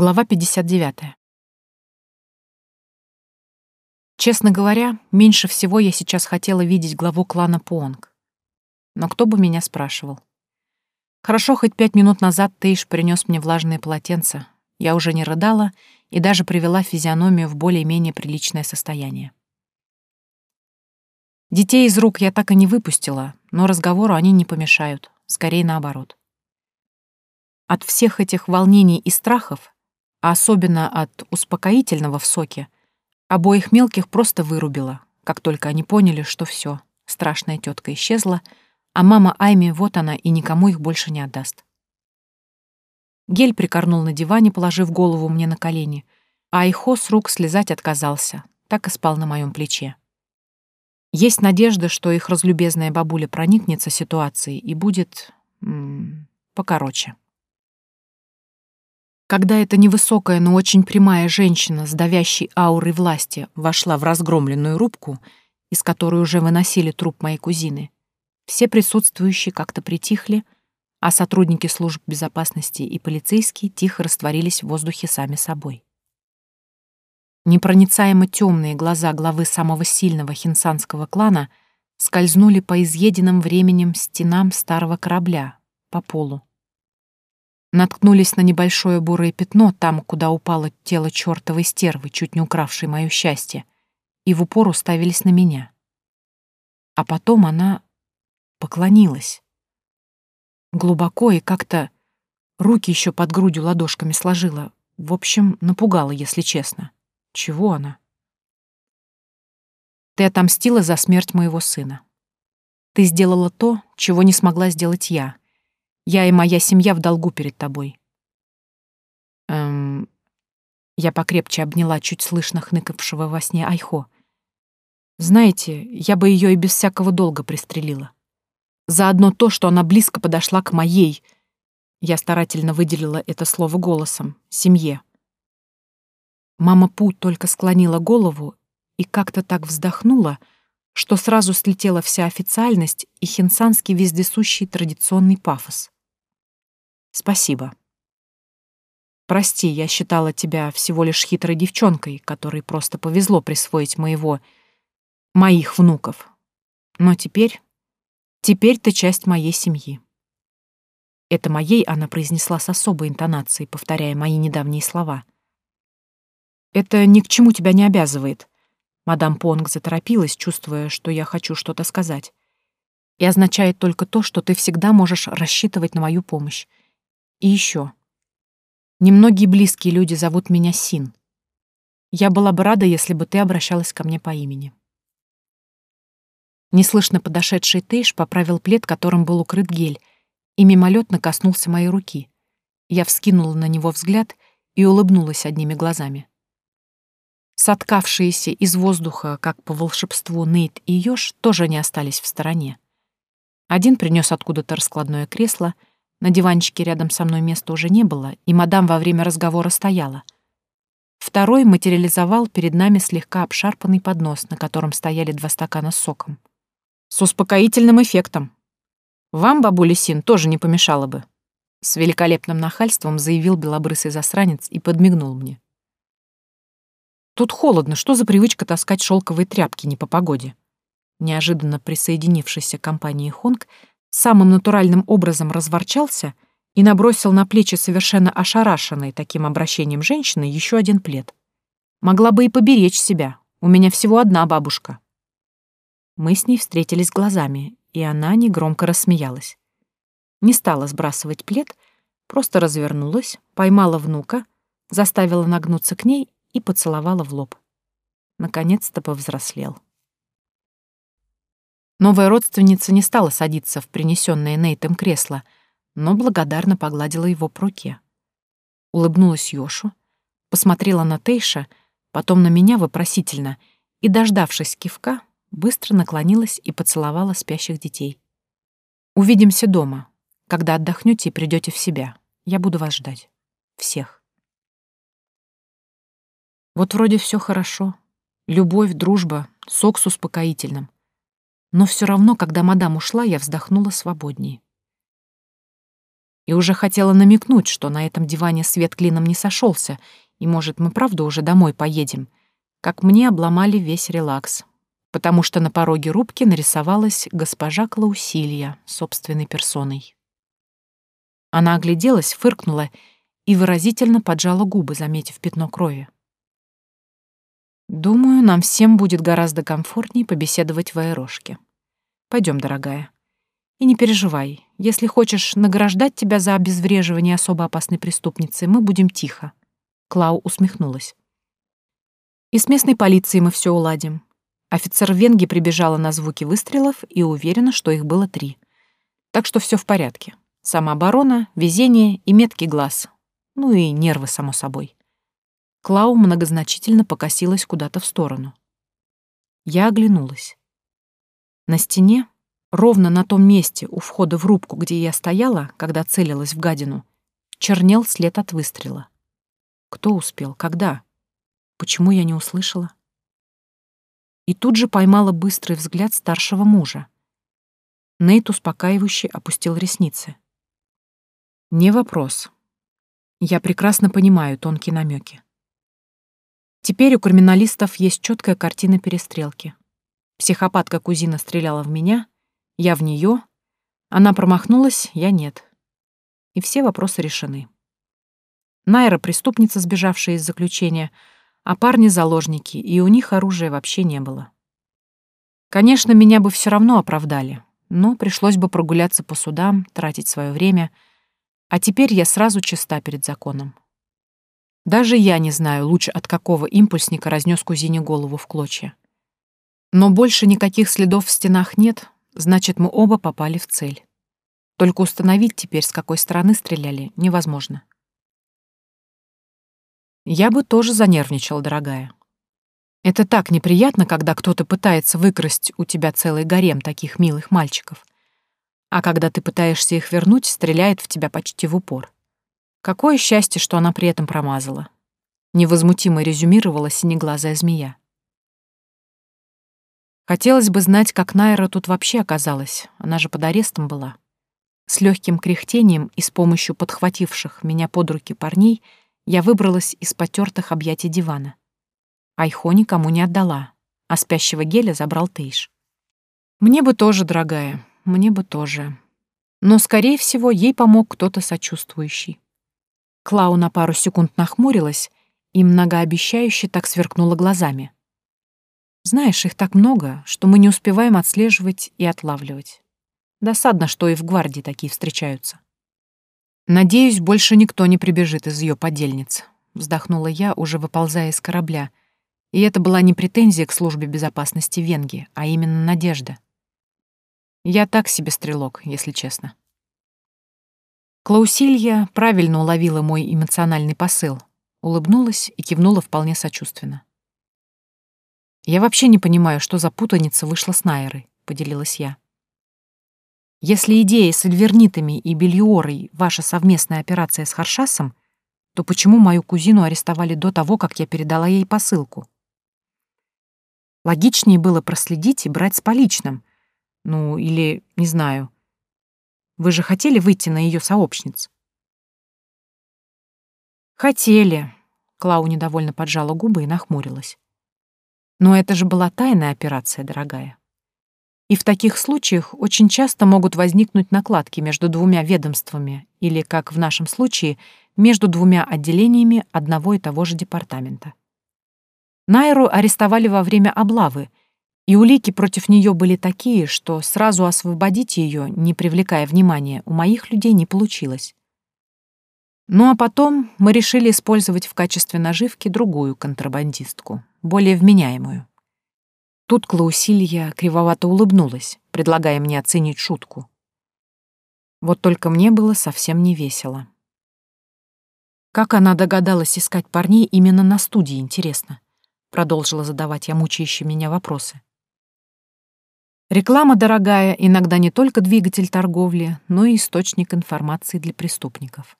Глава 59. Честно говоря, меньше всего я сейчас хотела видеть главу клана Понг. Но кто бы меня спрашивал? Хорошо, хоть пять минут назад Тейш принес мне влажные полотенца. Я уже не рыдала и даже привела физиономию в более-менее приличное состояние. Детей из рук я так и не выпустила, но разговору они не помешают, скорее наоборот. От всех этих волнений и страхов а особенно от успокоительного в соке, обоих мелких просто вырубило, как только они поняли, что все, страшная тетка исчезла, а мама Айми вот она и никому их больше не отдаст. Гель прикорнул на диване, положив голову мне на колени, а Айхо с рук слезать отказался, так и спал на моем плече. Есть надежда, что их разлюбезная бабуля проникнется ситуацией и будет... М -м, покороче. Когда эта невысокая, но очень прямая женщина с давящей аурой власти вошла в разгромленную рубку, из которой уже выносили труп моей кузины, все присутствующие как-то притихли, а сотрудники служб безопасности и полицейские тихо растворились в воздухе сами собой. Непроницаемо темные глаза главы самого сильного хинсанского клана скользнули по изъеденным временем стенам старого корабля, по полу, наткнулись на небольшое бурое пятно там, куда упало тело чертовой стервы, чуть не укравшей мое счастье, и в упор уставились на меня. А потом она поклонилась. Глубоко и как-то руки еще под грудью ладошками сложила. В общем, напугала, если честно. Чего она? Ты отомстила за смерть моего сына. Ты сделала то, чего не смогла сделать я — я и моя семья в долгу перед тобой. Эм... Я покрепче обняла чуть слышно хныкавшего во сне Айхо. Знаете, я бы ее и без всякого долга пристрелила. Заодно то, что она близко подошла к моей... Я старательно выделила это слово голосом. Семье. Мама Пу только склонила голову и как-то так вздохнула, что сразу слетела вся официальность и хинсанский вездесущий традиционный пафос. Спасибо. Прости, я считала тебя всего лишь хитрой девчонкой, которой просто повезло присвоить моего... моих внуков. Но теперь... теперь ты часть моей семьи. Это моей она произнесла с особой интонацией, повторяя мои недавние слова. Это ни к чему тебя не обязывает. Мадам Понг заторопилась, чувствуя, что я хочу что-то сказать. И означает только то, что ты всегда можешь рассчитывать на мою помощь. И еще. Немногие близкие люди зовут меня Син. Я была бы рада, если бы ты обращалась ко мне по имени. Неслышно подошедший Тейш поправил плед, которым был укрыт гель, и мимолетно коснулся моей руки. Я вскинула на него взгляд и улыбнулась одними глазами. Соткавшиеся из воздуха, как по волшебству, Нейт и Ёж тоже не остались в стороне. Один принес откуда-то раскладное кресло — на диванчике рядом со мной места уже не было, и мадам во время разговора стояла. Второй материализовал перед нами слегка обшарпанный поднос, на котором стояли два стакана с соком. С успокоительным эффектом. Вам, бабуля Син, тоже не помешало бы. С великолепным нахальством заявил белобрысый засранец и подмигнул мне. Тут холодно, что за привычка таскать шелковые тряпки не по погоде? Неожиданно присоединившийся к компании Хонг самым натуральным образом разворчался и набросил на плечи совершенно ошарашенной таким обращением женщины еще один плед. Могла бы и поберечь себя. У меня всего одна бабушка. Мы с ней встретились глазами, и она негромко рассмеялась. Не стала сбрасывать плед, просто развернулась, поймала внука, заставила нагнуться к ней и поцеловала в лоб. Наконец-то повзрослел. Новая родственница не стала садиться в принесенное Нейтом кресло, но благодарно погладила его по руке. Улыбнулась Йошу, посмотрела на Тейша, потом на меня вопросительно и, дождавшись кивка, быстро наклонилась и поцеловала спящих детей. «Увидимся дома. Когда отдохнете и придете в себя. Я буду вас ждать. Всех». Вот вроде все хорошо. Любовь, дружба, сок с успокоительным. Но все равно, когда мадам ушла, я вздохнула свободнее. И уже хотела намекнуть, что на этом диване свет клином не сошелся, и, может, мы правда уже домой поедем, как мне обломали весь релакс, потому что на пороге рубки нарисовалась госпожа Клаусилья собственной персоной. Она огляделась, фыркнула и выразительно поджала губы, заметив пятно крови. «Думаю, нам всем будет гораздо комфортнее побеседовать в аэрошке. Пойдем, дорогая. И не переживай, если хочешь награждать тебя за обезвреживание особо опасной преступницы, мы будем тихо». Клау усмехнулась. «И с местной полицией мы все уладим. Офицер Венги прибежала на звуки выстрелов и уверена, что их было три. Так что все в порядке. Самооборона, везение и меткий глаз. Ну и нервы, само собой. Клау многозначительно покосилась куда-то в сторону. Я оглянулась. На стене, ровно на том месте у входа в рубку, где я стояла, когда целилась в гадину, чернел след от выстрела. Кто успел? Когда? Почему я не услышала? И тут же поймала быстрый взгляд старшего мужа. Нейт успокаивающе опустил ресницы. Не вопрос. Я прекрасно понимаю тонкие намеки. Теперь у криминалистов есть четкая картина перестрелки. Психопатка кузина стреляла в меня, я в нее, она промахнулась, я нет. И все вопросы решены. Найра — преступница, сбежавшая из заключения, а парни — заложники, и у них оружия вообще не было. Конечно, меня бы все равно оправдали, но пришлось бы прогуляться по судам, тратить свое время — а теперь я сразу чиста перед законом. Даже я не знаю лучше, от какого импульсника разнес кузине голову в клочья. Но больше никаких следов в стенах нет, значит, мы оба попали в цель. Только установить теперь, с какой стороны стреляли, невозможно. Я бы тоже занервничал, дорогая. Это так неприятно, когда кто-то пытается выкрасть у тебя целый гарем таких милых мальчиков — а когда ты пытаешься их вернуть, стреляет в тебя почти в упор. Какое счастье, что она при этом промазала. Невозмутимо резюмировала синеглазая змея. Хотелось бы знать, как Найра тут вообще оказалась, она же под арестом была. С легким кряхтением и с помощью подхвативших меня под руки парней я выбралась из потертых объятий дивана. Айхо никому не отдала, а спящего геля забрал Тейш. Мне бы тоже, дорогая, мне бы тоже. Но, скорее всего, ей помог кто-то сочувствующий. Клау на пару секунд нахмурилась и многообещающе так сверкнула глазами. Знаешь, их так много, что мы не успеваем отслеживать и отлавливать. Досадно, что и в гвардии такие встречаются. Надеюсь, больше никто не прибежит из ее подельниц, вздохнула я, уже выползая из корабля. И это была не претензия к службе безопасности Венги, а именно надежда. Я так себе стрелок, если честно. Клаусилья правильно уловила мой эмоциональный посыл, улыбнулась и кивнула вполне сочувственно. «Я вообще не понимаю, что за путаница вышла с Найерой», — поделилась я. «Если идея с эльвернитами и бельюорой — ваша совместная операция с Харшасом, то почему мою кузину арестовали до того, как я передала ей посылку? Логичнее было проследить и брать с поличным, ну, или, не знаю. Вы же хотели выйти на ее сообщниц? Хотели. Клау недовольно поджала губы и нахмурилась. Но это же была тайная операция, дорогая. И в таких случаях очень часто могут возникнуть накладки между двумя ведомствами или, как в нашем случае, между двумя отделениями одного и того же департамента. Найру арестовали во время облавы, и улики против нее были такие, что сразу освободить ее, не привлекая внимания, у моих людей не получилось. Ну а потом мы решили использовать в качестве наживки другую контрабандистку, более вменяемую. Тут Клаусилья кривовато улыбнулась, предлагая мне оценить шутку. Вот только мне было совсем не весело. Как она догадалась искать парней именно на студии, интересно? Продолжила задавать я мучающие меня вопросы. Реклама дорогая, иногда не только двигатель торговли, но и источник информации для преступников.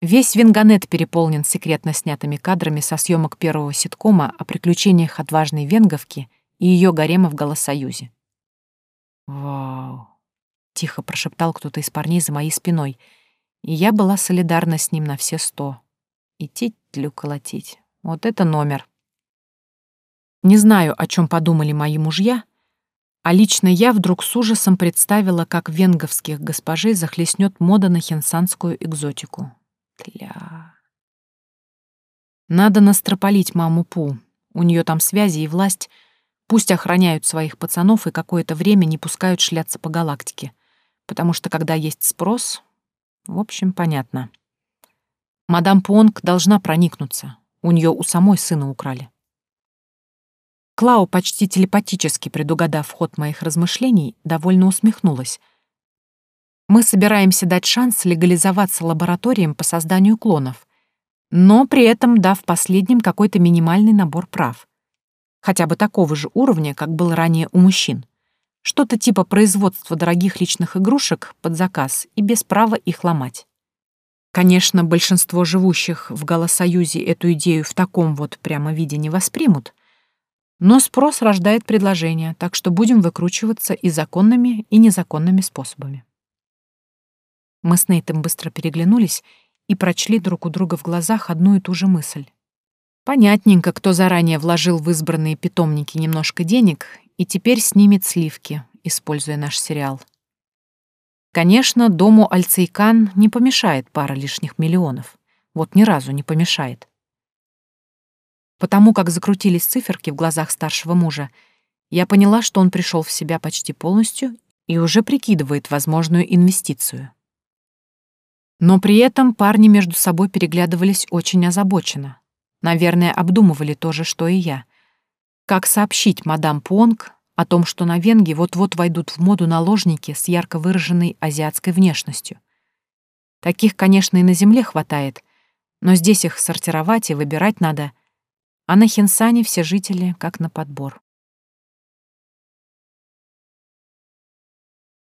Весь Венганет переполнен секретно снятыми кадрами со съемок первого ситкома о приключениях отважной венговки и ее гарема в Голосоюзе. Вау. тихо прошептал кто-то из парней за моей спиной, и я была солидарна с ним на все сто. Идти тлю колотить. Вот это номер. Не знаю, о чем подумали мои мужья, а лично я вдруг с ужасом представила, как венговских госпожей захлестнет мода на хенсанскую экзотику. Тля. Надо настрополить маму Пу. У нее там связи и власть. Пусть охраняют своих пацанов и какое-то время не пускают шляться по галактике. Потому что когда есть спрос... В общем, понятно. Мадам Понг должна проникнуться. У нее у самой сына украли. Клау, почти телепатически предугадав ход моих размышлений, довольно усмехнулась. Мы собираемся дать шанс легализоваться лабораториям по созданию клонов, но при этом дав последним какой-то минимальный набор прав. Хотя бы такого же уровня, как был ранее у мужчин. Что-то типа производства дорогих личных игрушек под заказ и без права их ломать. Конечно, большинство живущих в Голосоюзе эту идею в таком вот прямо виде не воспримут, но спрос рождает предложение, так что будем выкручиваться и законными, и незаконными способами. Мы с Нейтом быстро переглянулись и прочли друг у друга в глазах одну и ту же мысль. Понятненько, кто заранее вложил в избранные питомники немножко денег и теперь снимет сливки, используя наш сериал. Конечно, дому Альцейкан не помешает пара лишних миллионов. Вот ни разу не помешает. Потому как закрутились циферки в глазах старшего мужа, я поняла, что он пришел в себя почти полностью и уже прикидывает возможную инвестицию. Но при этом парни между собой переглядывались очень озабоченно. Наверное, обдумывали то же, что и я. Как сообщить мадам Понг о том, что на Венге вот-вот войдут в моду наложники с ярко выраженной азиатской внешностью. Таких, конечно, и на земле хватает, но здесь их сортировать и выбирать надо — а на Хинсане все жители как на подбор.